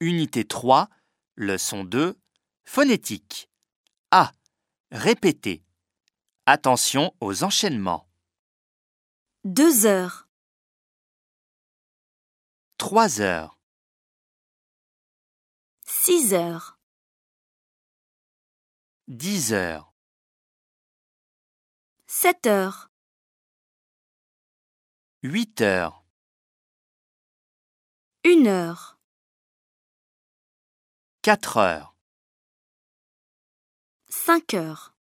Unité 3, leçon 2, phonétique. A. Répétez. Attention aux enchaînements. Deux heures, 3 heures, six heures, 10 heures, sept heures, 8 heures, une heure, 4 heures. cinq heures.